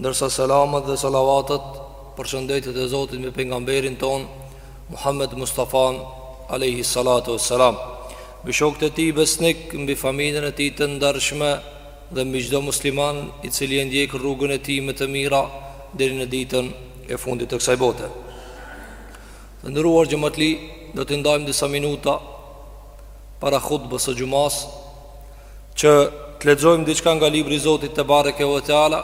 Ndërsa selamet dhe salavatet përshëndetjet e Zotit mbi pejgamberin tonë Muhammed Mustafan Alejhi Salatu ve Selam Mbi shokët e tij besnikë, mbi familjen e tij të ndershme Dhe mbi çdo musliman i cili e ndjek rrugën e tij me të mira Deri në ditën e fundit të kësaj bote Të nderuar xhematli do t'i ndajmë disa minuta Para hutbes së xhumasë Që të lexojmë diçka nga libri i Zotit tebareke ve teala,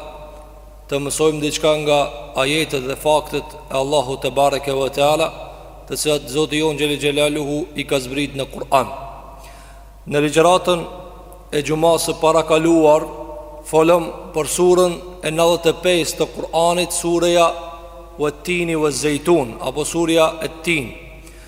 të mësojmë diçka nga ajetet dhe faktet e Allahut tebareke ve teala, të cilat Zoti jonë xhel-le xhelaluhu i ka zbrit në Kur'an. Në ligjëratën e xhumasë së parakaluar folëm për surën e 95 të Kur'anit, sureja Wat-Tini Waz-Zaytun apo surja At-Tin.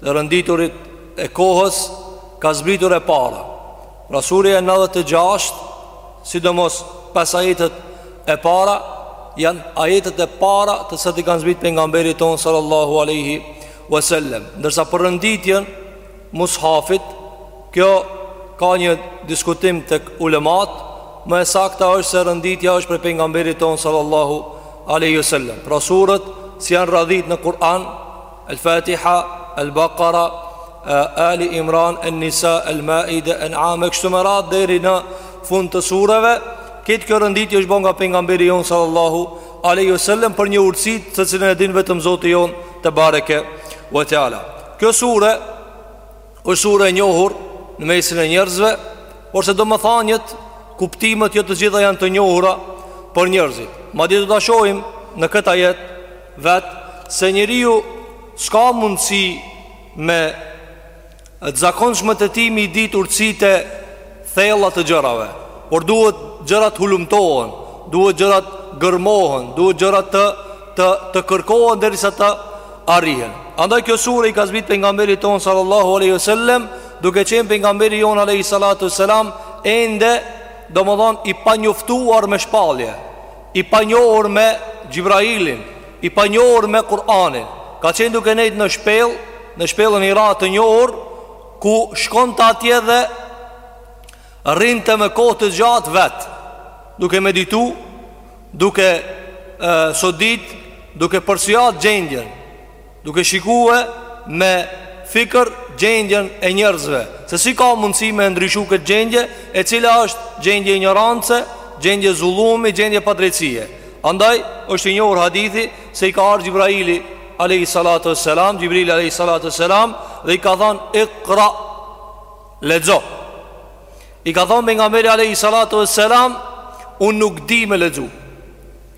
Në renditurit e kohës ka zbritur e para Pra surja 96 Sidomos pesë ajetet e para Janë ajetet e para të cilat i kanë zbrit pejgamberit tonë Sallallahu aleyhi wasallem Ndërsa për renditjen e mushafit Kjo ka një diskutim tek ulematë Më e sakta është se renditja është prej pejgamberit tonë Sallallahu aleyhi wasallem Pra suret si janë radhit në Kur'an El Fatiha, El Bakara, Ali Imran, En Nisa, El Maide, El Enam, kështu me radhë deri në fund të sureve, këtë kjo renditje është bo nga pejgamberi jonë sallallahu aleyhi sallem për një urtësi të cilën e din vetëm Zoti jonë tebareke ve teala. Kjo sure është sure e njohur në mesin e njerëzve, porse domethëniet kuptimet jo të gjitha janë të njohura për njerëzit. Madje do ta shohim në këta ajete, Vetë se njeriu s'ka mundësi me të zakonshmet e tij me i ditë urtësitë e thella të gjërave Por duhet gjërat t'hulumtohen, duhet gjërat t'gërmohen, duhet gjërat të, të, të kërkohen derisa të arrihen Andaj kjo sure i ka zbrit pejgamberit tonë sallallahu aleyhi sallem Duke qenë pejgamberi jonë aleyhi salatu wassalam Ende domethonë i panjoftuar me shpallje I panjohur me Xhibrailin, i panjohur me Kur'anin, ka qenë duke nejtë në shpellë, në shpellën Hira të njohur, ku shkonte atje dhe rrinte me kohë të gjatë vet, duke meditu, duke e, sodit, duke përsiat gjendjen. Duke shikue me fikër gjendjen e njerëzve Se si ka mundësi me e ndryshu këtë gjendje E cila është gjendje injorance, gjendje zullumi, gjendje padrejtësie Andaj është i njohur hadithi se i ka ardh Xhibraili Alejhi salatu ve selam, Xhibrili Alejhi salatu ve selam Dhe i ka thanë ikra, lexo I ka thanë pejgamberi Alejhi salatu ve selam Unë nuk di me lexu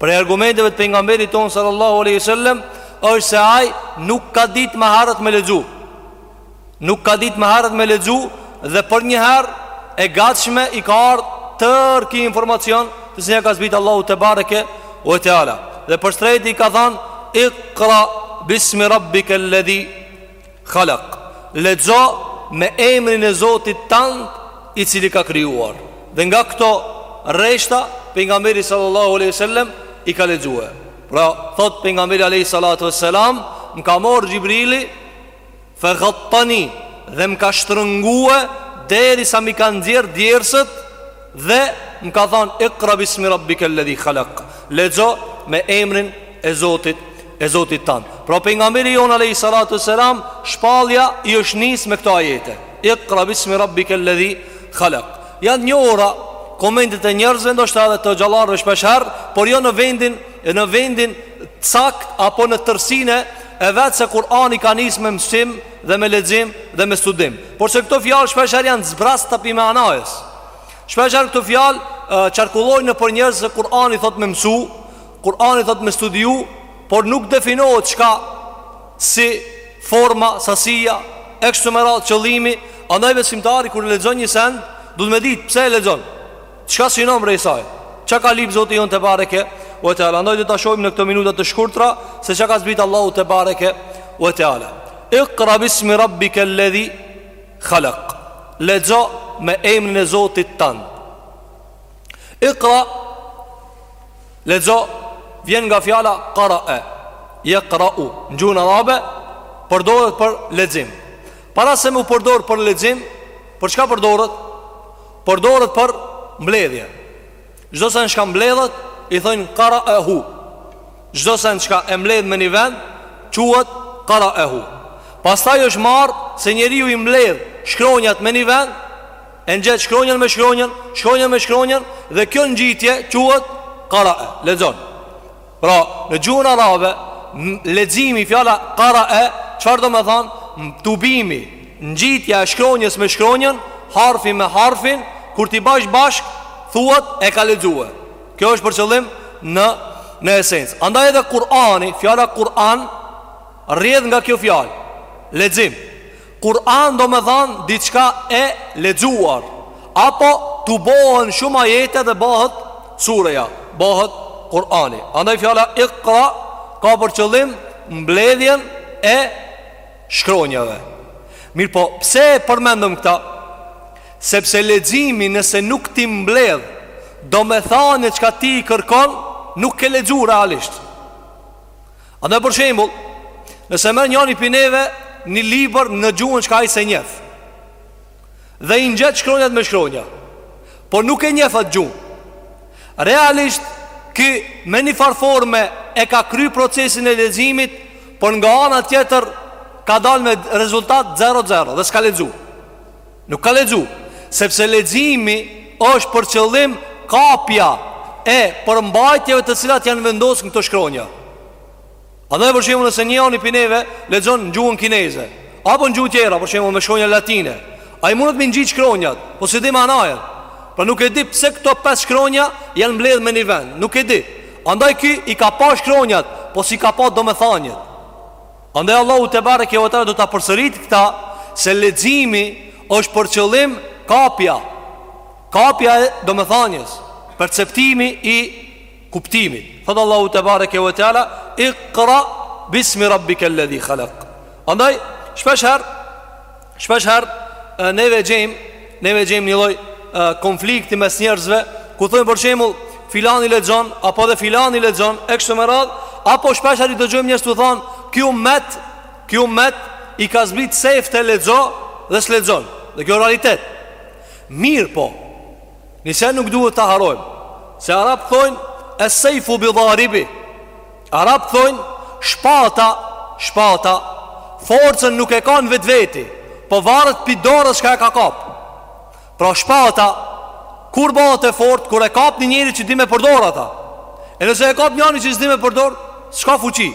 Prej argumenteve të pejgamberit tonë sallallahu alaihi wasallam është se ai nuk ka ditë më herët me lexu. Nuk ka ditë më herët me lexu dhe përnjëherë e gatshme i ka ardh tërë ky informacion të cilin e ka zbrit Allahu tebareke ue teala. Dhe për së drejti i ka thanë Iqra bismi rabbikal ladhi Khalaq Lexo me emrin e Zotit tand i cili ka krijuar. Dhe nga këto rreshta pejgamberi sallallahu alaihi wasallam i ka lexuar. Pra thotë pejgamberi alaihi salatu wasalam, më ka marrë Xhibrili fa ghattani dhe më ka shtrëngue derisa m'i ka nxjerr djersët Dhe më ka thanë Iqra bismi rabbikal ladhi khalaq. Lexo me emrin e Zotit, e Zotit tand. Pra pejgamberi jonë alaihi salatu wasalam shpallja i është nis me këto ajete. Iqra bismi rabbikal ladhi khalaq. Janë të njohura komentet e njerëzve ndoshta edhe të dijetarëve shpesh herë, por jo në vendin e në vendin e saktë apo në tërsinë e vet se Kur'ani ka nis me mësim dhe me lexim dhe me studim. Por se këto fjalë shpesh herë janë zbrazët, a pi merr ana e jes. Shpeshherë këto fjalë qarkullojnë nëpër njerëz se Kurani thotë me mësu Kurani thotë me studiu Por nuk definohet çka Si forma, sasia e kështu me radhë qëllimi Andaj besimtari kur e lexon një send Duhet me ditë pse e lexon Çka synon prej saj Ça ka lyp Zoti jonë tebareke ue teala Andaj do ta shohim në këto minuta të shkurtra Se ça ka zbrit Allahu tebareke ue teala Iqra bismi rabbikal ladhi Khalaq. Lexo me emrin e Zotit tand. Iqra Lexo vjen nga fjala qara'a. Yaqra'u. Në gjuhën arabe përdoret për lexim. Para se me u përdor për lexim, për çka përdoret? Përdoret për mbledhje. Çdo sen çka mbledhet i thojnë karaehu Çdo sen çka e mbledh me një vend Quhet karaehu Pastaj është marrë se njeriu i mbledh Shkronjat me një vend E ngjit shkronjën me shkronjën Shkronjën me shkronjën Dhe kjo ngjitje quhet karae Lexon Pra, në gjuhën arabe, leximi, fjala karae, çfarë domethanë, tubimi, ngjitja e shkronjës me shkronjën, harfi me harfin, kur t'i bash bashkë, thuhet e ka lexue. Kjo është për qëllim në, në esencë. Andaj edhe Kur'ani, fjala Kur'an, rrjedh nga kjo fjalë, lexim. Kur'an domethan diçka e lexuar Apo tubohen shumë ajete dhe bahet sureja Bahet Kur'ani Andaj fjala ikra ka për qëllim mbledhjen e shkronjave Mirëpo, pse e përmendëm këta? Sepse leximi nëse nuk t'i mbledh Domethaniet çka ti i kërkon Nuk ke lexu realisht Andaj për shembull Nëse merr njani prej neve Një libër në gjuhën çka ai s'e njef Dhe i ngjet shkronjat me shkronja Por nuk e njef atë gjuhë Realisht Ky me një farforme E ka kry procesin e leximit Por nga ana tjetër Ka dal me rezultat 0-0 Dhe s'ka lexu Nuk ka lexu, sepse leximi është për qëllim kapja e përmbajtjeve të cilat janë vendos në këto shkronja. Andaj për shembull nëse njani pi neve lexon në gjuhën kineze, apo në gjuhë tjera, për shembull me shkronja latine, ai mundet m'i ngjit shkronjat, po s'i di manajet. Pra nuk e di pse këto pesë shkronja janë mbledh me një vend, nuk e di. Andaj ky i ka pa shkronjat, po s'i ka pa domethaniet. Andaj Allahu tebareke ve teala do ta përsëritë këta se leximi është për qëllim kapja. Kapja e domethanies, perceptimi i kuptimit. Thot Allahu tebareke ve teala iqra bismi rabbikal ladhi khalaq. Andaj shpesh herë Shpesh herë neve gjejm neve gjejm një lloj konflikti mes njerëzve ku thojnë për shembull filani lexon apo edhe filani lexon e kështu me radhë apo shpesh herë dëgjojmë njerëz tu than ky umet ky umet i ka zbrit sefte lexo dhe s'lexon dhe kjo realitet mirëpo nise nuk duhet të harrojmë se arabt thojnë e sejfu bi dharibi Arabt thojnë shpata, shpata, forcën nuk e ka në vetveti, po varët pi dorës çka e ka kap. Pra shpata, kur bahet e fortë, kur e kap një njeri që di me përdor ata. E nëse e kap njani që s'di me përdor, s'ka fuqi.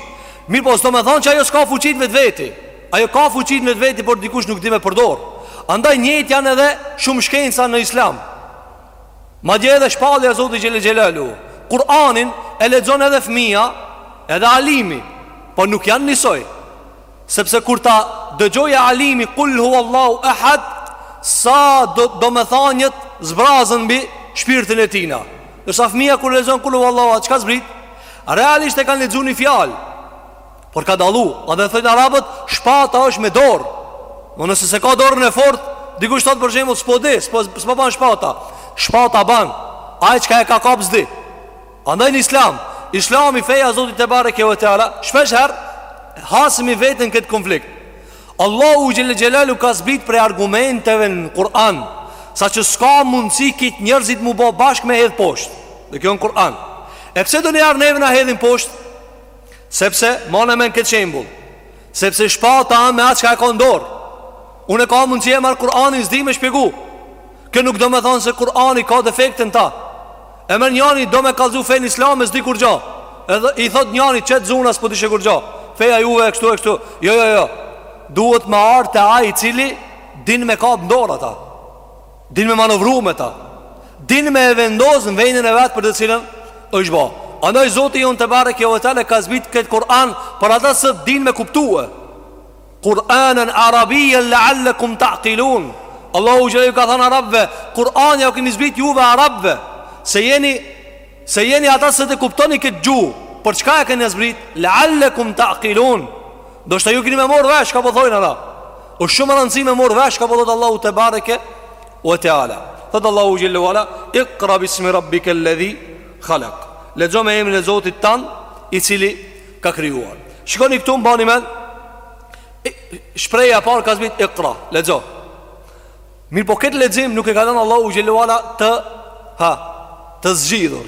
Mirëpo, s'do me thanë që ajo s'ka fuqi n'vetveti. Ajo ka fuqi n'vetveti, por dikush nuk di me përdor. Andaj njëtë janë edhe shumë shkenca në islam. Madje edhe shpallja e Zotit xhel-le xhelaluhu. Kur'anin e lexon edhe fmija, edhe alimi, po nuk janë njësoj. Sepse kur ta dëgjojë alimi kul huwallahu ahad, sa domethaniet zbrazen mbi shpirtin e tina. Ndërsa fmija kur lexon kul huwallahu ahad, çka zbrit? Realisht e kanë lexu një fjalë. Por ka dallu, edhe thojnë arabët, shpata është me dorë Po nëse s'e ka dorën e fort, dikush thotë për shembull, s'po di, s'po, s'po ban shpata Shpata ban, ai çka e ka kap s'di Andaj në islam, islami feja e Zotit tebareke ve teala Shpesh her, hasim vetëm këtë konflikt Allahu xhele xhelaluhu ka zbrit prej argumenteve në Kur'an Sa që s'ka mundësi krejt njerëzit mu bo bashkë me hedhë poshtë Dhe kjo në Kur'an E pse donjëherë neve na hedhin poshtë? Sepse, mani men këtë shembull Sepse shpata me atë çka e ka n'dorë Unë e ka mundësi e marr Kur'anin s'di me shpjegu Kjo nuk domethonë se Kur'ani ka defekt në ta E merr njani do me kallzu fenë islame s'di kurgjo Edhe i thot njani qe të zuna s'po dishe kurgjo Feja juve e kështu e kështu Jo, jo, jo Duhet me ardh te ai i cili din me kap n'dorë ata Din me manovru me ta Din me e vendos në vendin e vet për të cilën është ba Andaj Zoti jonë tebareke ve teala ka zbrit këtë Kur'an Për ata se din me kuptue Kur'anen Arabijen lealekum ta'kilun Allahu që ju ka thënë Arabve Kur'anin jau kemi zbrit juve Arabve Se jeni Se jeni ata se të kuptoni këtë gjuh Për çka e kemi zbrit Lealekum ta'kilun Ndoshta ju keni me morr vesh çka po thojnë ata O shumë me rëndësi me morr vesh çka po thotë Allahu tebareke ve teala. Thotë Allahu xhelalu ala, "Iqra bismi rabbika alladhi khalaq." Lexo me emrin e Zotit tan, i cili ka krijuar. Shikoni këtu mbani mend. Shprehja e parë ka zbrit Iqra, lexo. Mirëpo këtë lexim nuk e ka lënë Allahu xhele ve ala të ha, të zgjidhur.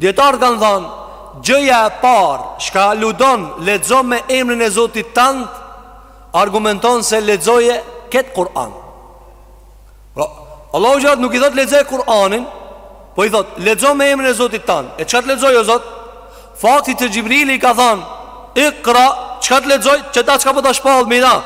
Dijetarët kanë thanë Gjëja e parë Çka aludon Lexo me emrin e Zotit tand Argumenton se lexoje këtë Kur'an pra, Allahu qartë nuk i thotë lexoje Kur'anin Po i thot, lexo me emrin e Zotit tan. E çka të lexoj o Zot? Fakti që Xhibrili i ka thënë, "Iqra", çka të lexoj, qeta çka po ta shpall me na.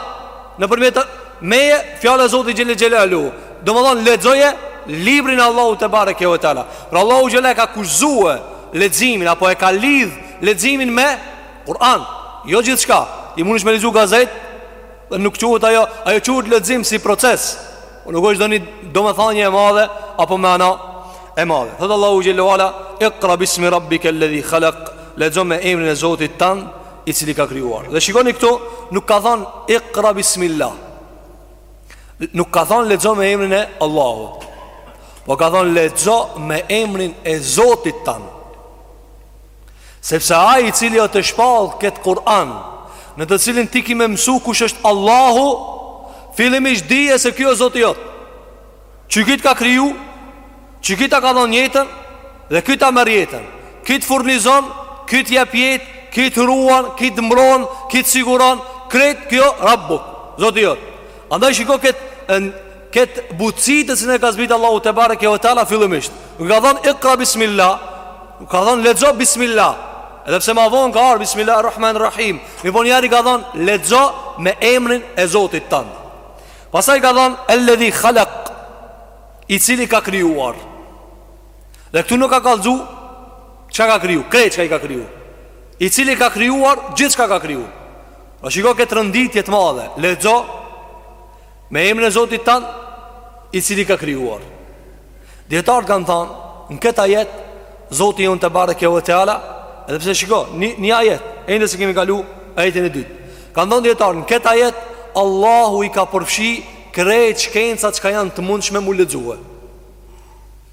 Nëpërmjet meje fjala e Zotit xhele xhelaluhu. Domthon lexoje librin e Allahut tebareke ve teala. Pra Allahu xhel e ka kushtëzue leximin apo e ka lidh leximin me Kur'an. Jo gjithçka. Ti mundesh me lexu gazet, nuk quhet ajo, ajo quhet lexim si proces. Nuk është donjë domethanje e madhe Apo mana e madhe Thotë Allahu xhele ve ala Iqra bismi rabbike ledhi khalak Lexo me emrin e Zotit tan I cili ka krijuar Dhe shikoni këtu Nuk ka thonë Iqra bismillah Nuk ka thonë lexo me emrin e Allahut Po ka thonë lexo me emrin e Zotit tan Sepse ai i cili osht tu shpall këtë Kur'an, në të cilin ti ki me mësu kush është Allahu, fillimisht dije se ky është Zoti jot. Qi ky t'ka kriju, qi ky ta ka dhënë jetën dhe ky ta merr jetën. Ky t'furnizon, ky t'jep jetë, ky t'ruan, ky t'mbron, ky t'siguron, krejt kjo Rabbuk, Zoti jot. Andaj shiko këtë Kët butësi të cilën e ka zbrit Allahu tebareke ve teala fillimisht. Nuk ka thënë ikra bismillah, nuk ka thënë lexo bismillah. Edhe pse ma vonë ka ardhur bismillah rahman rahim. Mirëpo ka thënë lexo me emrin e Zotit tënd. Pastaj ka thënë alladhi khalaq i cili ka krijuar. Dhe këtu nuk ka kallzu çka ka kriju, krejt çka i ka kriju. I cili ka krijuar gjithçka ka kriju. Po shiko këtë rënditje të madhe. Lexo Me emrin e Zotit tan, i cili ka krijuar. Djetarët kanë thanë, në këtë ajet, Zoti jonë tebareke ve teala, edhe pse shiko, një, një ajet, ende s'e kemi kalu, ajetin e dytë. Kanë thanë djetarët, në këtë ajet, Allahu i ka përfshi krejt shkencat çka janë të mundshme m'u lexue.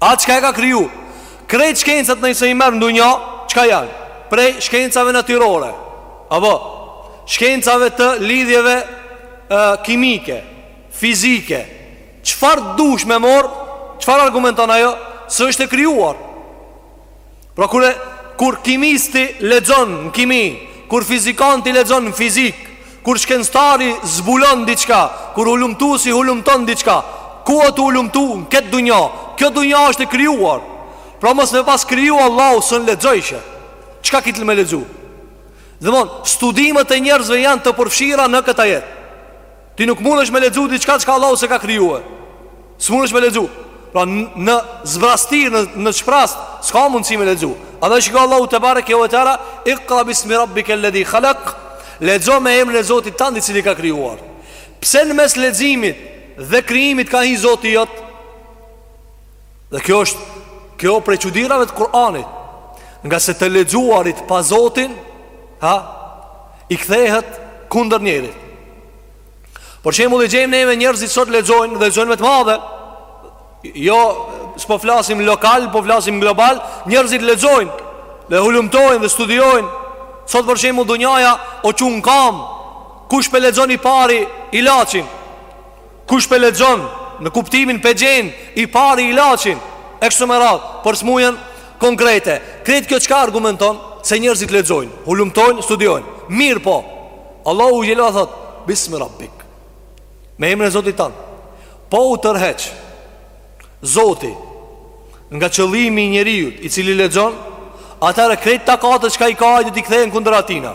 A çka e ka kriju Krejt shkencat nëse i merr n'dunja Çka janë Prej shkencave natyrore Apo Shkencave të lidhjeve e, Kimike Fizike Çfarë dush me marr Çfarë argumenton ajo Se është e krijuar Pra kur kur kimisti lexon në kimi, kur fizikanti lexon në fizik, kur shkencëtari zbulon diçka, kur hulumtuesi hulumton diçka, ku o tu hulumtu? Në këtë dunja. Kjo dunja është e krijuar. Pra mos me pas kriju Allahu s'un lexojshe. Çka kishe me lexu? Domethënë, studimet e njerëzve janë të përfshira në kët ajet. Ti nuk mund asht me lexu diçka çka Allahu s'e ka kriju S'mun asht me lexu Pra në zbrasti, në, në shprast S'ka mundësi me lexu A dhe shiko Allahu tebareke ve teala Ikra bismi rabbike ledhi khalak Lexo me emrin e Zotit tan i cili ka krijuar. Pse në mes leximit dhe krijimit ka hi Zoti jot? Dhe kjo është Kjo prej çudirave të Kur'anit Ngase të lexuarit pa Zotin ha, I kthehet kundër njerit Për shembull e gjejmë neve njerëzit sot lexojnë dhe lexojnë me të madhe Jo, s'po flasim lokal, po flasim global Njerëzit lexojnë dhe hulumtojnë dhe studiojnë Sot për shembull dunjaja o çu n'kam Kush po e gjon i pari ilaçin Kush pe lexon në kuptimin pe gjen i pari ilaçin e kështu me radh për smujën konkrete. Krejt kjo çka argumenton se njerëzit lexojnë, hulumtojnë, studiojnë. Mirëpo Allahu xhel-la thot bismi rabbik. Me emrin e Zotit tand. Po u tërhoq Zoti nga qëllimi i njeriut i cili lexon, atëherë krejt takatet çka i ka do t'i kthehen kundër atina.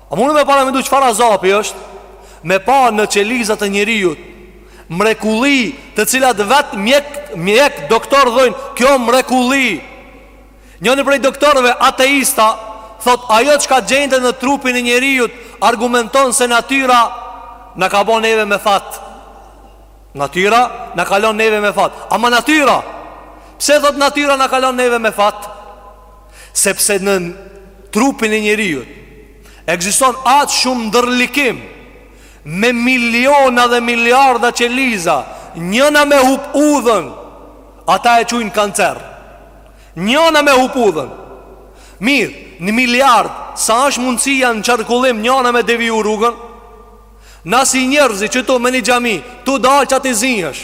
A mundë me paramendu çfarë azapi është Me pa në qelizat e njeriut Mrekulli të cilat vet mjek, mjek doktor dhojnë Kjo mrekulli Njoni prej doktorve ateista Thot ajo çka gjendet në trupin e njeriut Argumenton se natyra Na ka bo neve me fat Natyra Na ka lon neve me fat Ama natyra Pse thot natyra na ka lon neve me fat Sepse në trupin e njeriut Ekziston aq shumë ndërlikim Me miliona dhe miliarda qeliza Njëna me hup udhën Ata e qujnë kancer Njëna me hup udhën Mirë, në miliard Sa është mundësia në qarkullim Njëna me deviju rrugën Na si njerëzit që jem në një xhami Tu dalë që ati zinjësh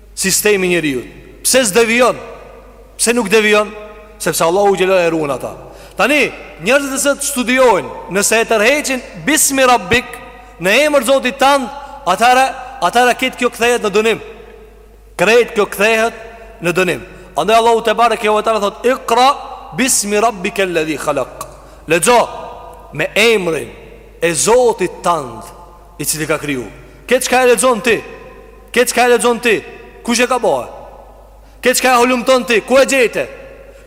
Sistemi i njeriut. Pse s'devijon? Pse nuk devijon? Sepse Allahu xhel-la e ruan ata. Tani, njerëzit e sot studiojnë, nëse e tërheqin bismi rabbik në emër Zotit tand, atëherë atëherë krejt kjo kthehet në dënim. Krejt kjo kthehet në dënim. Andaj Allahu tebareke ve teala thot Iqra bismi rabbika alladhi khalaq. Lexo me emrin e Zotit tand. I cili ka kriju Krejt çka e lexon ti Krejt çka e lexon ti Kush e ka bo Krejt çka e hulumton ti Ku e gjete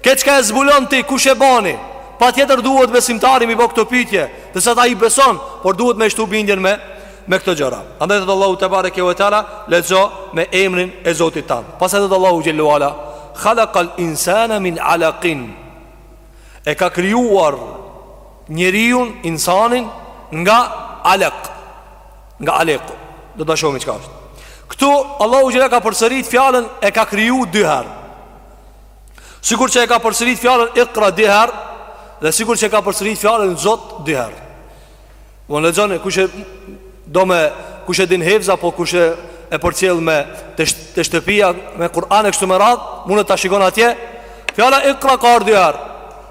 Krejt çka e zbulon ti Kush e bani Patjetër duhet besimtari mi bo këto pytje Edhe pse ata i beson Por duhet me shtu bindjen me Me këto gjëra Andaj thot Allahu tebareke ve teala Lexo me emrin e zotit tand Pasaj thot Allahu xhel-le ve ala Khalakal insana min alakin e ka krijuar njeriun, insanin nga alaq, nga aleku. Do ta shohim çka është. Këtu Allahu xhel-la ka përsërit fjalën e ka kriju dy herë. Sikur që e ka përsërit fjalën iqra dy herë dhe sikur që e ka përsërit fjalën Zot dy herë. Do në lexoni kush e domethënë kush e din hevza po kush e e përcjell me, te shtëpia me Kur'an e kështu me radh, mund ta shikon atje. Fjala Iqra ka ardh dy herë.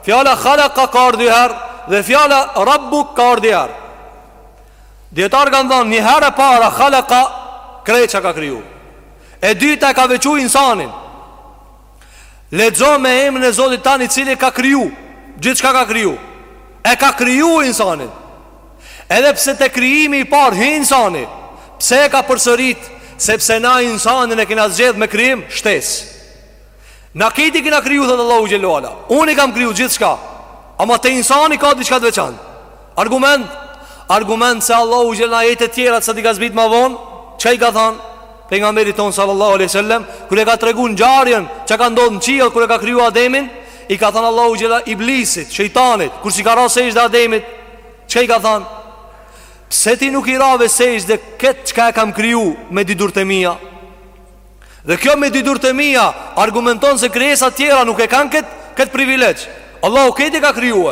Fjala Khalaqa ka ardh dy herë dhe fjala Rabbuk ka ardh dy herë. Dijetarët kanë thanë një herë e para Khalaqa krejt çka ka kriju. E dyta e ka veçu insanin. Lexo me emrin e Zotit tand i cili ka kriju Gjithçka ka kriju E ka kriju insanin Edhe pse te krijimi i parë Hi insani Pse e ka përsërit Sepse na insanin e kina zgjedh me krijim Shtes Na krejt i kina kriju thot Allahu xhele ve ala Unë i kam kriju gjithçka Ama te insani ka diçka të veçantë Argument, argument se Allahu xhele n'ajetet tjera se t'i ka zbrit ma vonë, çka i ka thanë pejgamberit tonë sallallahu alaihi wasallam, kur e ka tregu ngjarjen çka ka ndodh në qiell kur e ka kriju Ademin, i ka thanë Allahu xhele iblisit, shejtanit, kur s'i ka ra sexhde Ademit, çka i ka thanë? Pse ti nuk i rave sexhde këtë çka e kam kriju me dy durt e mia? Dhe kjo me dy durtë e mia argumenton se krijesat tjera nuk e kanë këtë këtë privilegj. Allahu krejt i ka kriju.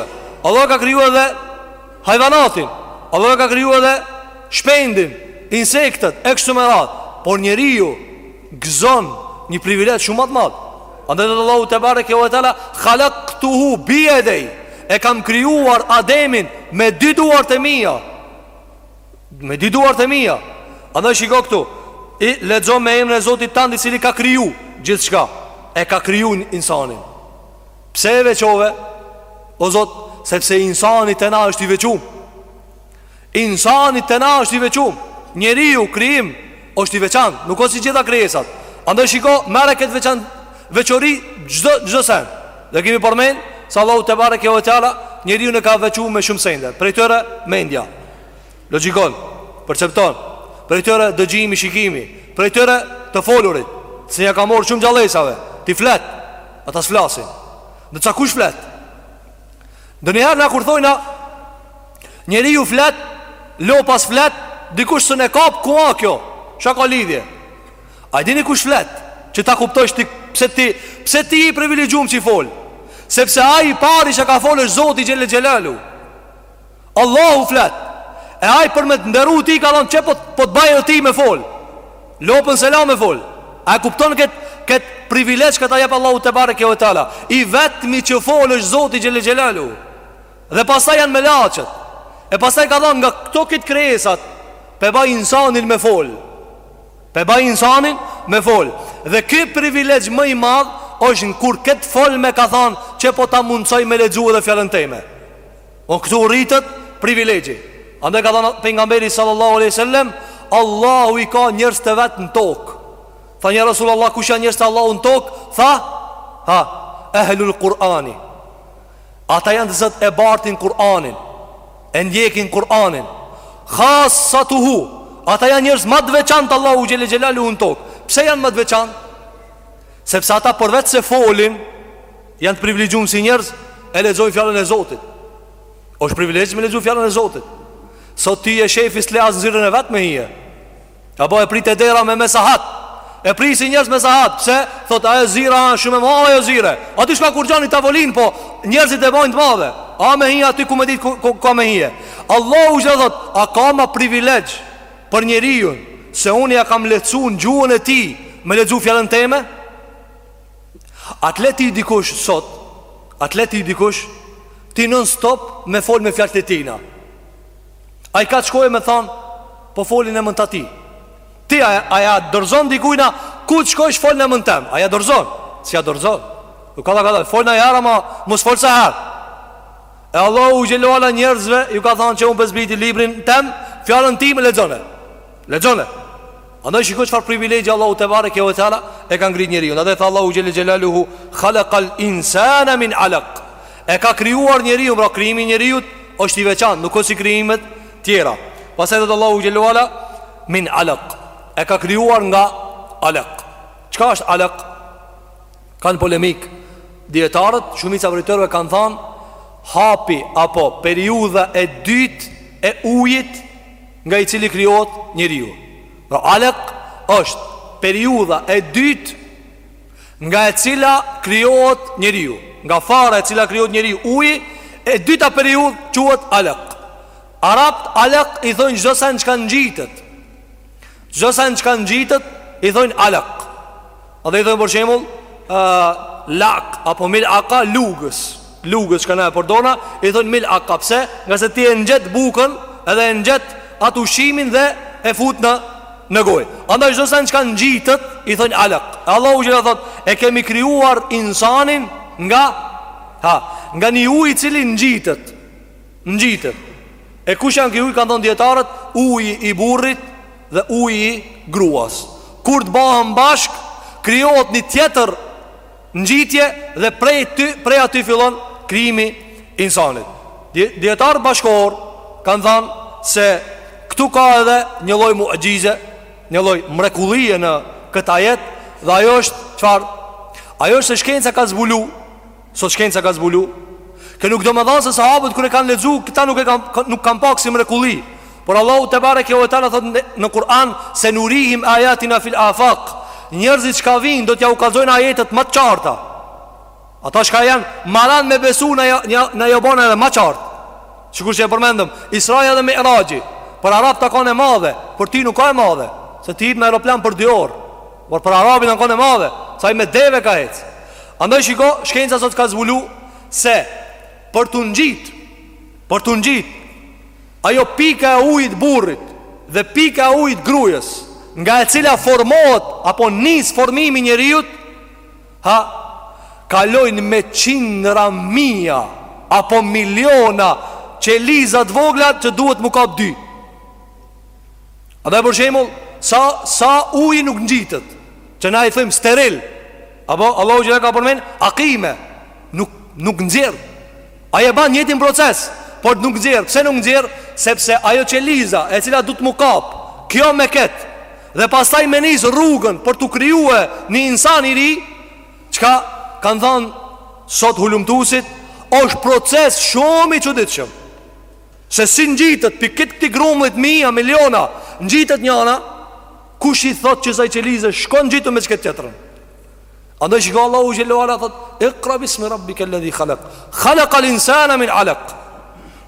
Allahu ka kriju edhe hajvanatin. Allahu ka kriju edhe shpendin, insektet e kështu me radhë. Por njeriu gëzon një privilegj shumë ma të madh. Andaj thot Allahu tebareke ve teala khalaqtuhu bi jedej. E kam krijuar Ademin me dy duart e mia. Me dy duart e mia. Andaj shiko këtu. Lexo me emrin e Zotit tand i cili ka kriju gjithçka. E ka kriju insanin. Pse e veçove? O Zot, sepse insani te na është i veçum. Insani te na është i veçum. Njeriu krijim Është i veçantë, nuk është si t'gjitha krijesat. Andaj shiko, merre këtë veçant veçori çdo çdo send. Dhe kemi përmend se Allahu tebareke ve teala njeriun e ka veçu me shumë sende. Prej tyre mendja. Logjikon, percepton. Prej tyre dëgjimi, shikimi. Prej tyre të folurit, se ja ka marrë shumë gjallesave. Ti flet, ata s'flasin. Ndërsa kush flet? Ndonjëherë na kur thojna Njeriu flet Lopa s'flet Dikush s'un e kap ku a kjo Ça ka lidhje A i dini kush flet Që ta kuptojsh ti Pse ti, pse ti i privilegjum qi fol Sepse ai i pari që ka fol është zoti xhele xhelaluhu Allahu flet E ai për me të nderu ty ka thonë Qe po, po të baj ty me fol Lopën s'e la me fol A e kupton këtë kët privilegj që ta jep Allahu tebareke ve teala I vetmi që fol është zoti xhele xhelaluhu Dhe pastaj janë melaqet E pastaj ka thonë nga këto këtë krijesat Pe baj insanin me fol Pe baj insanin me fol Dhe ky privilegj më i madh është kur këtë folme ka thonë Qe po ta mundësoj me lexu edhe fjallën teme O këtu rritet privilegji Andaj ka thanë pejgamberi sallallahu aleyhi sallem Allahu i ka njerëz të vet në tokë Tha ja resulullah kush janë njerëzit e Allahu në tokë Tha Ha Ehlul Kur'ani Ata janë ata që e bartin Kur'anin E ndjekin Kur'anin Khasatuhu Ata janë njerëz ma të veçantë Allahu xhele xhelaluhu në tokë Pse janë ma të veçantë? Sepse ata përveç se folin Janë të privilegjum si njerëz, e lexojnë fjalën e Zotit. Është privilegj me lexu fjalën e Zotit. Sot ti te shefi s'le as n'zyrën e vet me hi. Ka e pret te dera me mesahat. E presin njerëz me sahat, pse? Thot ajo zyra është shumë e madhe ajo zyre. Aty s'ka kurgja një tavolinë, po njerëzit e bojnë të madhe. A me hi aty ku me ditë ku, ku ka me hi. Allahu që thot, a ka ma privilegj për njeriun se unë ia kam lëshu gjuhën e tij me lexu fjalën time? A të let ty dikush sot A të let ty dikush Ti non stop me fol me fjalët e tina Ai ka të shkojë me than Po fol në emën të tij Ti a, a ia dorëzon dikujna Ku të shkojsh fol në emën tem A ia dorëzon S'ia dorëzon Nuk ka da ka da Fol naj herë ma Mos fol sa herë E Allahu xhele ue ala njerëzve Iu ka than që unë po e zbriti librin tem Fjalën time lexone Lexone. Andaj shiko çfarë privilegji Allahu tebareke ve teala e ka ngrit njeriun. Andaj tha Allahu xhele xhelaluhu khalaqal insana min alaq. E ka krijuar njeriun, pra krijimi i njeriut është i veçantë, nuk është si krijimet tjera. Pastaj thot Allahu xhele ue ala min alaq. E ka krijuar nga alaq. Çka është alaq? Kanë polemikë dijetarët, shumica prej tyre kanë thënë hapi apo periudha e dytë e ujit nga i cili krijohet njeriu. Pra alaq është periudha e dytë nga e cila krijohet njeriu, nga fara e cila krijohet njeriu uji, e dyta periudhë quhet alaq. Arabët alaq i thonë çdo sen çka ngjitet. Çdo sen çka ngjitet i thonë alaq. Dhe i thonë për shembull Lak apo mil aka lugës Lugës çka na e përdorim I thonë mil aka pse Ngase ti e ngjet bukën Edhe e ngjet atë ushqimin dhe e fut në në gojë Andaj çdo sen çka ngjitet I thonë alak E Allahu xhele thot E kemi krijuar insanin nga ha, Nga një ujë i cili ngjitet Ngjitet. E kush janë këto ujë kanë thënë dijetarët, uji i burrit dhe uji i gruas. Kur të bëhen bashkë, krijohet një tjetër ngjitje dhe prej ty, prej aty fillon krijimi i insanit. Dijetarët bashkëkohorë kanë thënë se këtu ka edhe një lloj muxhize, një lloj mrekullie në këtë ajet dhe ajo është çfarë? Ajo është se shkenca ka zbulu Sot shkenca ka zbulu Kjo nuk domethanë se sahabët kur e kanë lexu Këta nuk e kanë nuk kanë pa si mrekulli Por Allahu tebareke ve teala thotë në Kur'an Senurihim ajatina fil afak Njerëzit çka vijnë do t'ja u kalzojnë ajetet ma të qarta Ata çka janë maran me besu na, na, na u bon edhe ma qartë Shyqyr që e përmendëm Israja dhe Mi'raxhi Për Arabt u kanë e madhe Për ti nuk kanë e madhe Se ti hip në aeroplan për dy orë Por për arabin u kon e madhe, se ai me deve ka hec. Andaj shiko, shkenca sot ka zbulu se për t'u ngjit, për t'u ngjit, ajo pika e ujit burrit dhe pika e ujit grues, nga e cila formohet apo nis formimi i njeriut, ha, kalojnë me qindra mija apo miliona qeliza të vogla që duhet m'u kap dy. Edhe për shembull, sa sa uji nuk ngjitet, që na i thojmë steril. Apo Allahu që ka përmend, aqime. Nuk nuk nxjerr. Ai e ban njëjtin proces, por nuk nxjerr. Pse nuk nxjerr? Sepse ajo qeliza, e cila duhet m'u kap, kjo me kët. Dhe pastaj me nis rrugën për t'u krijue një insan i ri, çka kanë thënë sot hulumtuesit, është proces shumë i çuditshëm. Se si ngjitet prej këtij këtij grumbullit mija miliona ngjitet njana kush i thot qësaj qelize shko ngjitu me qët tjetrën andaj shiko Allahu xhele ve ala thot iqra bismi rabbika alladhi khalaq khalaq al insana min alaq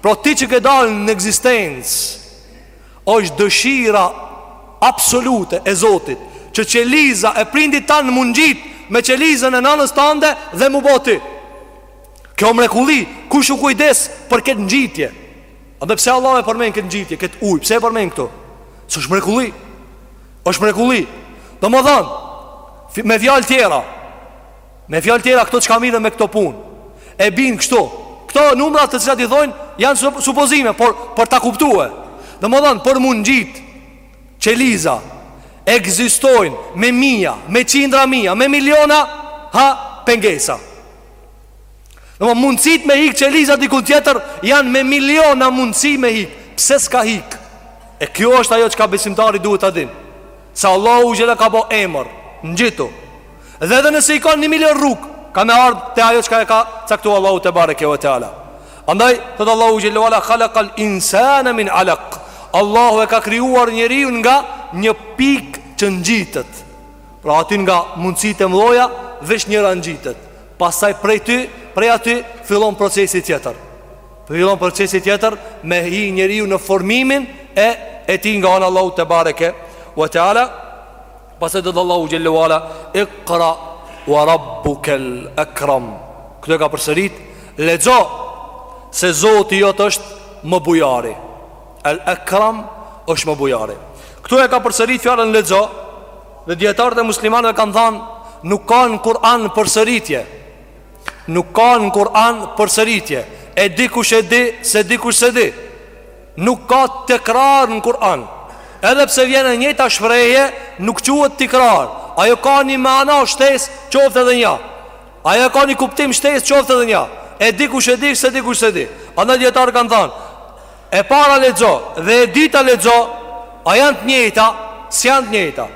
pra ti që ke dal në ekzistencë është dëshira absolute e Zotit që qeliza e prindit tand m'u ngjit me qelizën e nanës tande dhe m'u bo ti Kjo është mrekulli, kush u kujdes për këtë ngjitje? Andaj pse Allah e përmen këtë ngjitje, këtë uj, pse e përmen këtu? Se është mrekulli, është mrekulli. Domethanë, me fjalë tjera, me fjalë tjera këta çka mirren me këto punë, e bijnë kështu, këto numra të cilat i dhojnë, janë supozime, por për ta kuptue. Domethanë, për m'u ngjit qeliza, ekzistojnë me mija, me qindra mija, me miliona, ha, pengesa. Në më mundësit me hik qeliza dikun tjetër Janë me miliona mundësi me hik Pse s'ka hik E kjo është ajo çka besimtari duhet ta din Se Allahu xhele ve ala ka bo emër Ngjitu Dhe edhe nëse i ka një milion rrug Ka me ardhë te ajo çka e ka Caktu Allahu tebareke ve teala Andaj thotë Allahu xhele ve ala khalakal insana min alak Allahu e ka krijuar njeriun nga Një pikë që ngjitet Pra aty nga mundësitë e mëdhaja Veç njëra ngjitet Pastaj prej ty, prej aty Fillon procesi tjetër Fillon procesi tjetër Me hi njeriu në formimin E, e tij nga anë Allahu tebareke We teala Pastaj dhe dhe Allahu xhelle ve ala Ikra Wa rabbukel ekram Këtu e ka përsërit Lexo Se zoti jot është më bujari El Ekram është më bujari Këtu e ka përsërit fjalën lexo Dhe dijetarët e muslimanëve kanë thanë Nuk ka në Kur'an përsëritje Nuk ka në Kur'an përsëritje E di kush e di, se di kush se di Nuk ka tekrar në Kur'an Edhe pse vjen e njëjta shprehje Nuk quhet tekrar Ajo ka një mana shtesë qoftë edhe nja Ajo ka një kuptim shtesë qoftë edhe nja E di kush e di, se di kush se di Andaj dijetarët kanë thanë E para lexo dhe e dyta lexo, a janë të njëjta? S'janë të njëjta.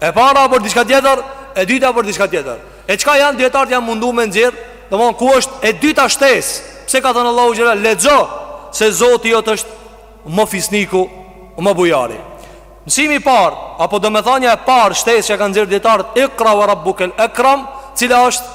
E para për diçka tjetër, e dyta për diçka tjetër. E çka janë dijetarët janë mundu me nxjerr, domethan ku është e dyta shtesë? Pse ka thënë Allahu xhele lexo se Zoti jot është më fisniku, më bujari. Mësimi i parë, apo domethënia e parë shtesë që kanë nxjerr dijetarët Iqra wa rabbukel akram, cila është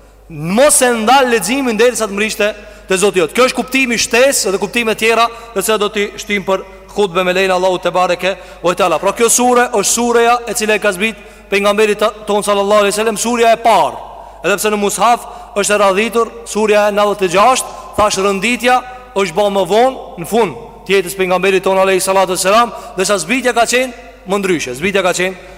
Mos e ndal leximin derisa të mrrish te Zoti jot. Kjo është kuptimi shtesë dhe kuptime tjera, të cilat do t'i shtim për hutbe me lejen e Allahut tebareke ve teala. Pra kjo sure është sureja e cila i ka zbrit pejgamberit ton sallallahu alaihi wasallam, sureja e parë. Edhe pse në mushaf është e radhitur sureja e 96, thash renditja është bë më vonë në fund të jetës pejgamberit ton alaihi salatu wasalam, ndërsa zbritja ka qenë më ndryshe. Zbritja ka qenë